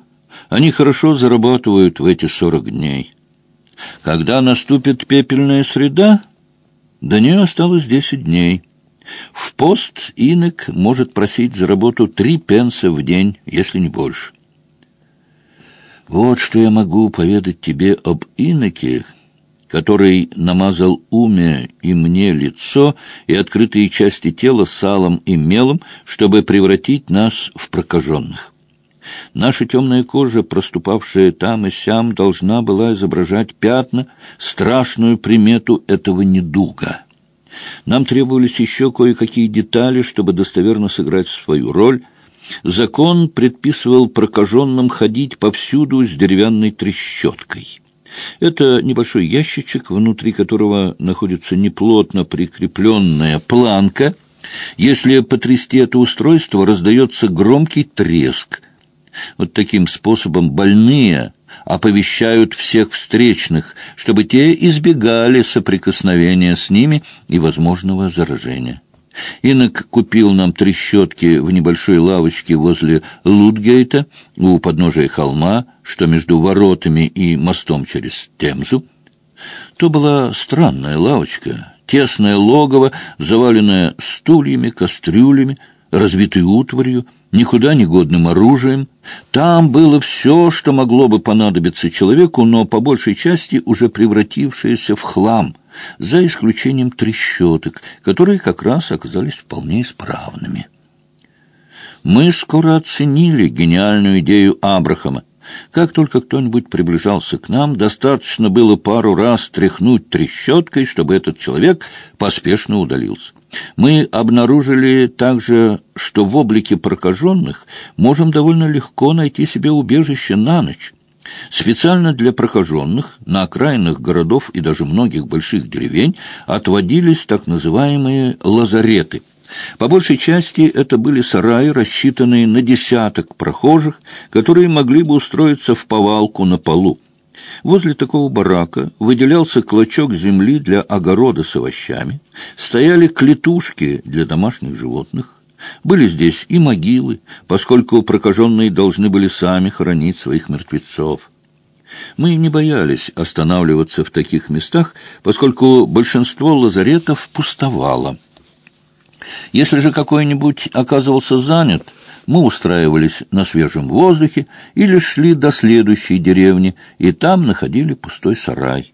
Они хорошо зарабатывают в эти сорок дней. Когда наступит пепельная среда, до нее осталось десять дней. В пост инок может просить за работу три пенса в день, если не больше. Вот что я могу поведать тебе об иноке, который намазал уме и мне лицо и открытые части тела салом и мелом, чтобы превратить нас в прокаженных. Наша темная кожа, проступавшая там и сям, должна была изображать пятна, страшную примету этого недуга. Нам требовались еще кое-какие детали, чтобы достоверно сыграть свою роль. Закон предписывал прокаженным ходить повсюду с деревянной трещоткой. Это небольшой ящичек, внутри которого находится неплотно прикрепленная планка. Если потрясти это устройство, раздается громкий треск. Вот таким способом больные оповещают всех встречных, чтобы те избегали соприкосновения с ними и возможного заражения. Инок купил нам трещотки в небольшой лавочке возле Лутгейта, у подножия холма, что между воротами и мостом через Темзу. То была странная лавочка, тесное логово, заваленное стульями, кастрюлями, разбитой утварью, никуда не годным оружием. Там было все, что могло бы понадобиться человеку, но по большей части уже превратившееся в хлам, за исключением трещоток, которые как раз оказались вполне исправными. Мы скоро оценили гениальную идею Абрахама. Как только кто-нибудь приближался к нам, достаточно было пару раз тряхнуть трещоткой, чтобы этот человек поспешно удалился. Мы обнаружили также, что в облике прокаженных можем довольно легко найти себе убежище на ночь. Специально для прокаженных на окраинах городов и даже многих больших деревень отводились так называемые лазареты. По большей части это были сараи, рассчитанные на десяток прохожих, которые могли бы устроиться в повалку на полу. Возле такого барака выделялся клочок земли для огорода с овощами, стояли клетушки для домашних животных, были здесь и могилы, поскольку прокаженные должны были сами хоронить своих мертвецов. Мы не боялись останавливаться в таких местах, поскольку большинство лазаретов пустовало. Если же какой-нибудь оказывался занят, мы устраивались на свежем воздухе или шли до следующей деревни, и там находили пустой сарай.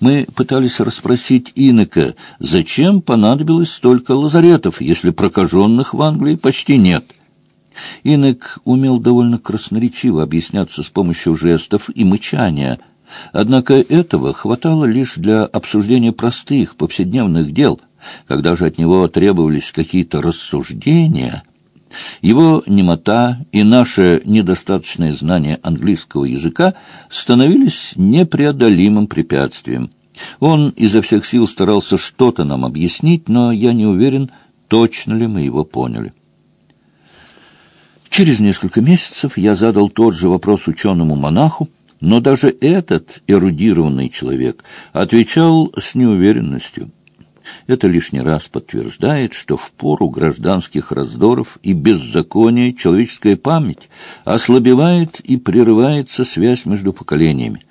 Мы пытались расспросить инока, зачем понадобилось столько лазаретов, если прокаженных в Англии почти нет. Инок умел довольно красноречиво объясняться с помощью жестов и мычания, однако этого хватало лишь для обсуждения простых повседневных дел. Когда же от него требовались какие-то рассуждения... Его немота и наше недостаточное знание английского языка становились непреодолимым препятствием. Он изо всех сил старался что-то нам объяснить, но я не уверен, точно ли мы его поняли. Через несколько месяцев я задал тот же вопрос ученому-монаху, но даже этот эрудированный человек отвечал с неуверенностью. Это лишний раз подтверждает, что в пору гражданских раздоров и беззакония человеческая память ослабевает и прерывается связь между поколениями.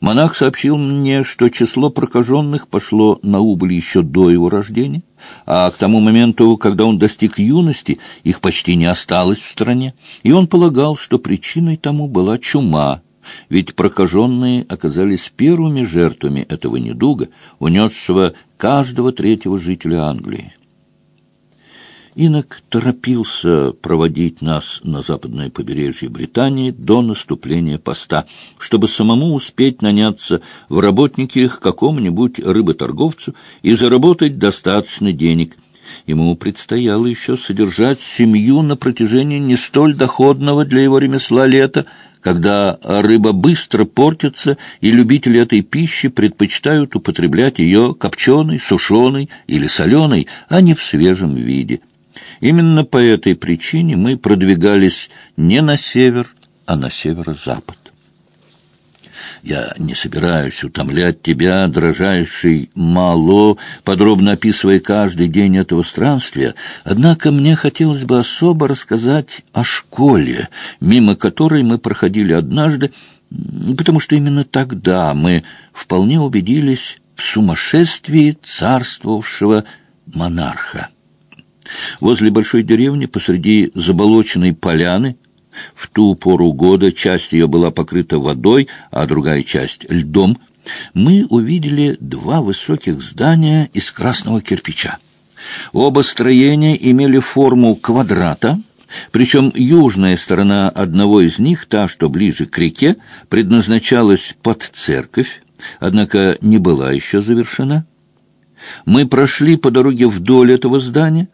Монах сообщил мне, что число прокаженных пошло на убыль еще до его рождения, а к тому моменту, когда он достиг юности, их почти не осталось в стране, и он полагал, что причиной тому была чума, ведь прокаженные оказались первыми жертвами этого недуга, унесшего каждого третьего жителя Англии. Инок торопился проводить нас на западное побережье Британии до наступления поста, чтобы самому успеть наняться в работники к какому-нибудь рыботорговцу и заработать достаточно денег. Ему предстояло еще содержать семью на протяжении не столь доходного для его ремесла лета, когда рыба быстро портится, и любители этой пищи предпочитают употреблять ее копченой, сушеной или соленой, а не в свежем виде. Именно по этой причине мы продвигались не на север, а на северо-запад. Я не собираюсь утомлять тебя, дрожайший Мало, подробно описывая каждый день этого странствия, однако мне хотелось бы особо рассказать о школе, мимо которой мы проходили однажды, потому что именно тогда мы вполне убедились в сумасшествии царствовавшего монарха. Возле большой деревни, посреди заболоченной поляны, В ту пору года часть ее была покрыта водой, а другая часть — льдом. Мы увидели два высоких здания из красного кирпича. Оба строения имели форму квадрата, причем южная сторона одного из них, та, что ближе к реке, предназначалась под церковь, однако не была еще завершена. Мы прошли по дороге вдоль этого здания.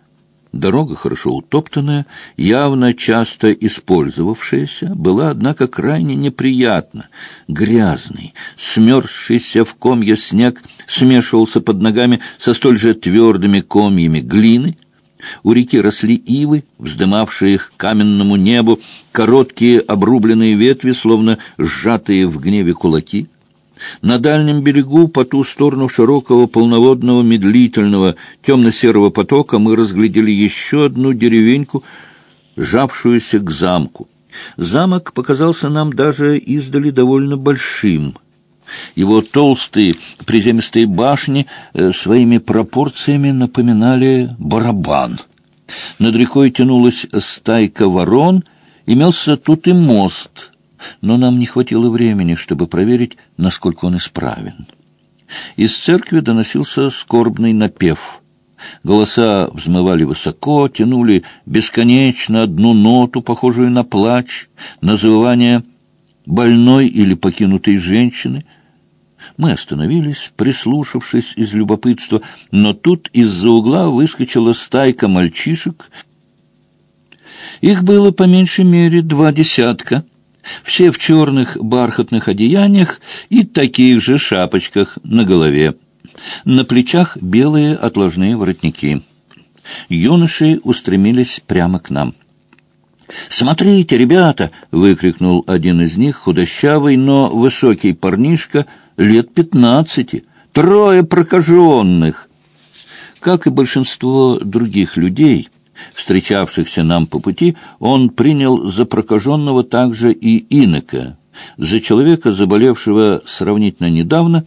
Дорога хорошо утоптанная, явно часто использовавшаяся, была, однако, крайне неприятна. Грязный, смерзшийся в комья снег смешивался под ногами со столь же твердыми комьями глины. У реки росли ивы, вздымавшие их к каменному небу, короткие обрубленные ветви, словно сжатые в гневе кулаки — на дальнем берегу, по ту сторону широкого полноводного медлительного темно-серого потока, мы разглядели еще одну деревеньку, жавшуюся к замку. Замок показался нам даже издали довольно большим. Его толстые приземистые башни э, своими пропорциями напоминали барабан. Над рекой тянулась стайка ворон, имелся тут и мост — но нам не хватило времени, чтобы проверить, насколько он исправен. Из церкви доносился скорбный напев. Голоса взмывали высоко, тянули бесконечно одну ноту, похожую на плач, на завывание больной или покинутой женщины. Мы остановились, прислушавшись из любопытства, но тут из-за угла выскочила стайка мальчишек. Их было по меньшей мере два десятка — все в черных бархатных одеяниях и таких же шапочках на голове. На плечах белые отложные воротники. Юноши устремились прямо к нам. «Смотрите, ребята!» — выкрикнул один из них, худощавый, но высокий парнишка, лет пятнадцати. «Трое прокаженных!» Как и большинство других людей, встречавшихся нам по пути, он принял за прокаженного также и инока, за человека, заболевшего сравнительно недавно,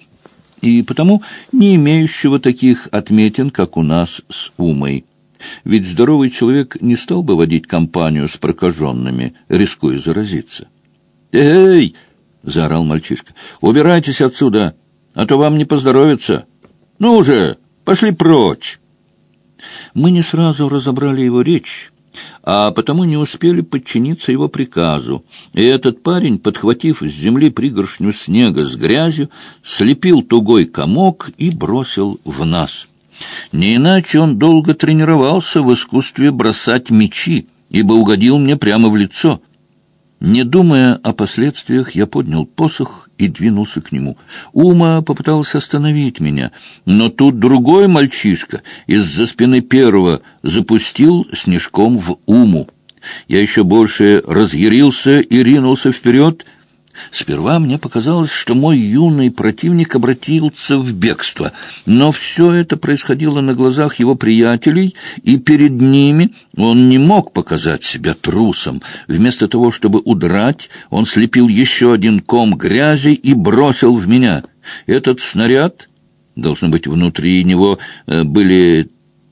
и потому не имеющего таких отметин, как у нас с Умой. Ведь здоровый человек не стал бы водить компанию с прокаженными, рискуя заразиться. «Эй!» — заорал мальчишка. «Убирайтесь отсюда, а то вам не поздоровится. Ну уже, пошли прочь!» Мы не сразу разобрали его речь, а потому не успели подчиниться его приказу. И этот парень, подхватив с земли пригоршню снега с грязью, слепил тугой комок и бросил в нас. Не иначе он долго тренировался в искусстве бросать мечи, ибо угодил мне прямо в лицо. Не думая о последствиях, я поднял посох и двинулся к нему. Ума попытался остановить меня, но тут другой мальчишка из-за спины первого запустил снежком в Уму. Я еще больше разъярился и ринулся вперед — Сперва мне показалось, что мой юный противник обратился в бегство, но все это происходило на глазах его приятелей, и перед ними он не мог показать себя трусом. Вместо того, чтобы удрать, он слепил еще один ком грязи и бросил в меня. Этот снаряд, должно быть, внутри него э, были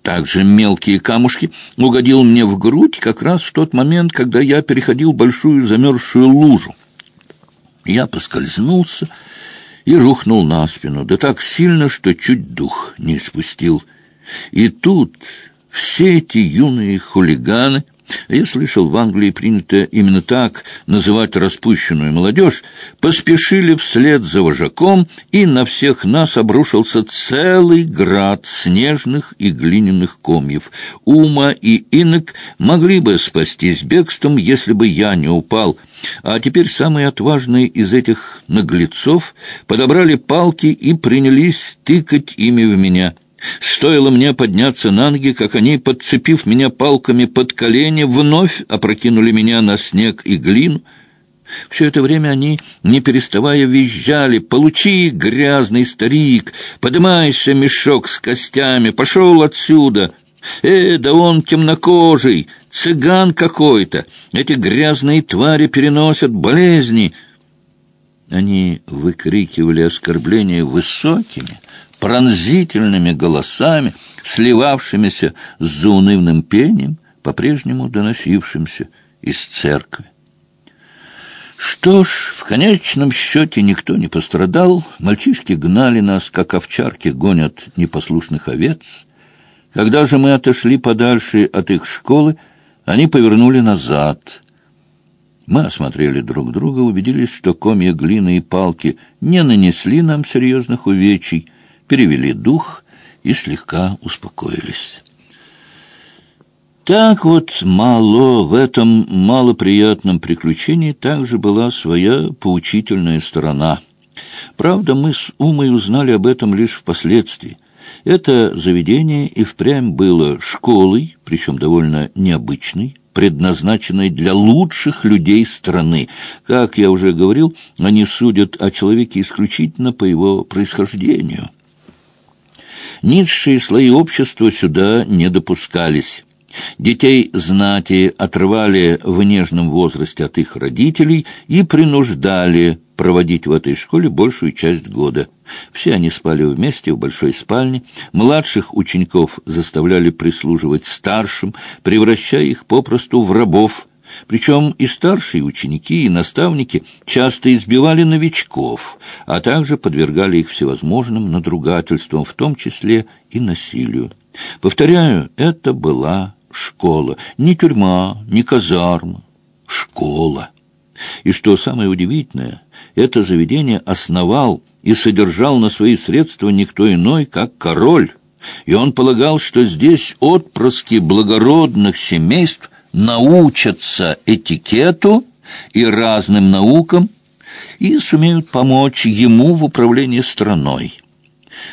также мелкие камушки, угодил мне в грудь как раз в тот момент, когда я переходил большую замерзшую лужу. Я поскользнулся и рухнул на спину, да так сильно, что чуть дух не спустил. И тут все эти юные хулиганы я слышал, в Англии принято именно так называть распущенную молодежь, поспешили вслед за вожаком, и на всех нас обрушился целый град снежных и глиняных комьев. Ума и Инок могли бы спастись бегством, если бы я не упал. А теперь самые отважные из этих наглецов подобрали палки и принялись тыкать ими в меня — Стоило мне подняться на ноги, как они, подцепив меня палками под колени, вновь опрокинули меня на снег и глину. Все это время они, не переставая, визжали. «Получи, грязный старик! Подымайся, мешок с костями! Пошел отсюда!» «Э, да он темнокожий! Цыган какой-то! Эти грязные твари переносят болезни!» Они выкрикивали оскорбления высокими, пронзительными голосами, сливавшимися с заунывным пением, по-прежнему доносившимся из церкви. Что ж, в конечном счете никто не пострадал. Мальчишки гнали нас, как овчарки гонят непослушных овец. Когда же мы отошли подальше от их школы, они повернули назад. Мы осмотрели друг друга, убедились, что комья глины и палки не нанесли нам серьезных увечий, перевели дух и слегка успокоились. Так вот, мало в этом малоприятном приключении также была своя поучительная сторона. Правда, мы с Умой узнали об этом лишь впоследствии. Это заведение и впрямь было школой, причем довольно необычной, предназначенной для лучших людей страны. Как я уже говорил, они судят о человеке исключительно по его происхождению. Низшие слои общества сюда не допускались. Детей знати отрывали в нежном возрасте от их родителей и принуждали проводить в этой школе большую часть года. Все они спали вместе в большой спальне, младших учеников заставляли прислуживать старшим, превращая их попросту в рабов, причем и старшие ученики, и наставники часто избивали новичков, а также подвергали их всевозможным надругательствам, в том числе и насилию. Повторяю, это была школа. Не тюрьма, не казарма. Школа. И что самое удивительное, это заведение основал и содержал на свои средства никто иной, как король. И он полагал, что здесь отпрыски благородных семейств научатся этикету и разным наукам и сумеют помочь ему в управлении страной.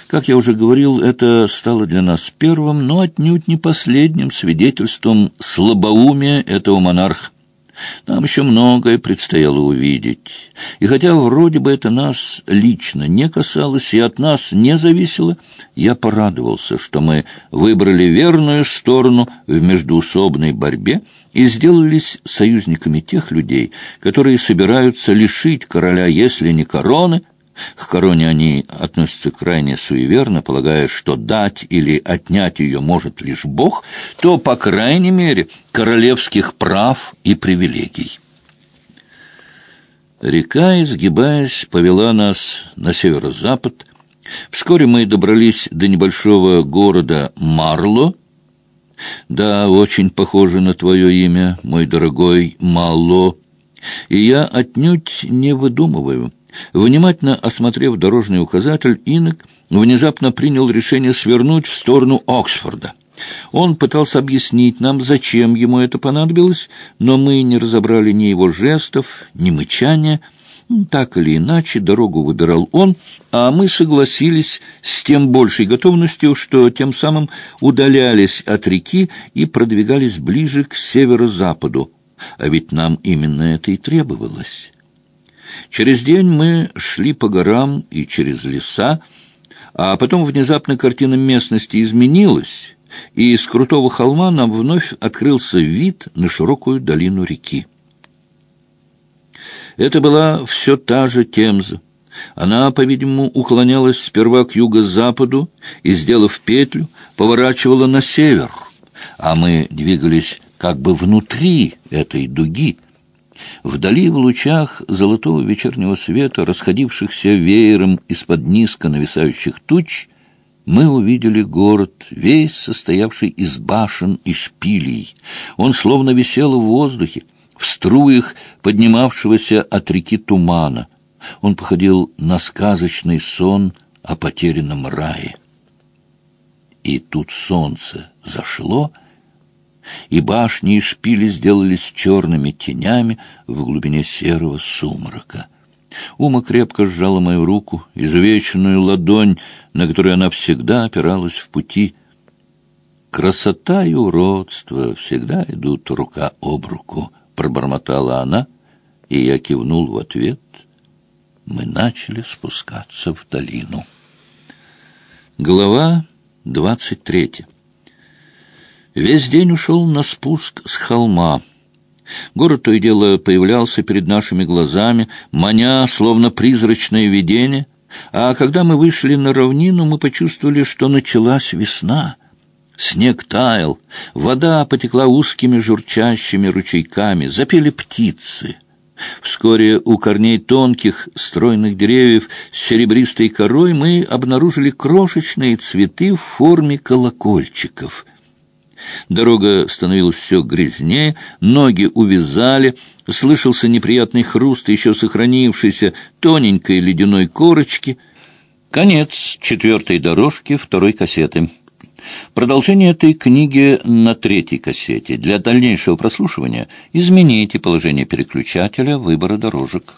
Как я уже говорил, это стало для нас первым, но отнюдь не последним свидетельством слабоумия этого монарха. Нам еще многое предстояло увидеть. И хотя вроде бы это нас лично не касалось и от нас не зависело, я порадовался, что мы выбрали верную сторону в междуусобной борьбе и сделались союзниками тех людей, которые собираются лишить короля, если не короны, к короне они относятся крайне суеверно, полагая, что дать или отнять ее может лишь Бог, то, по крайней мере, королевских прав и привилегий. Река, изгибаясь, повела нас на северо-запад. Вскоре мы добрались до небольшого города Марло. Да, очень похоже на твое имя, мой дорогой Мало. И я отнюдь не выдумываю. Внимательно осмотрев дорожный указатель, Инок внезапно принял решение свернуть в сторону Оксфорда. Он пытался объяснить нам, зачем ему это понадобилось, но мы не разобрали ни его жестов, ни мычания. Так или иначе, дорогу выбирал он, а мы согласились с тем большей готовностью, что тем самым удалялись от реки и продвигались ближе к северо-западу. А ведь нам именно это и требовалось. Через день мы шли по горам и через леса, а потом внезапно картина местности изменилась, и с крутого холма нам вновь открылся вид на широкую долину реки. Это была все та же Темза. Она, по-видимому, уклонялась сперва к юго-западу и, сделав петлю, поворачивала на север, а мы двигались как бы внутри этой дуги, Вдали в лучах золотого вечернего света, расходившихся веером из-под низко нависающих туч, мы увидели город, весь состоявший из башен и шпилей. Он словно висел в воздухе, в струях поднимавшегося от реки тумана. Он походил на сказочный сон о потерянном рае. И тут солнце зашло — и башни и шпили сделались черными тенями в глубине серого сумрака. Ума крепко сжала мою руку, изувеченную ладонь, на которую она всегда опиралась в пути. «Красота и уродство всегда идут рука об руку», — пробормотала она, и я кивнул в ответ. Мы начали спускаться в долину. Глава двадцать третья Весь день ушел на спуск с холма. Город то и дело появлялся перед нашими глазами, маня, словно призрачное видение, а когда мы вышли на равнину, мы почувствовали, что началась весна. Снег таял, вода потекла узкими журчащими ручейками, запели птицы. Вскоре у корней тонких, стройных деревьев с серебристой корой мы обнаружили крошечные цветы в форме колокольчиков. Дорога становилась все грязнее, ноги увязали, слышался неприятный хруст еще сохранившейся тоненькой ледяной корочки. Конец четвертой дорожки второй кассеты. Продолжение этой книги на третьей кассете. Для дальнейшего прослушивания измените положение переключателя выбора дорожек.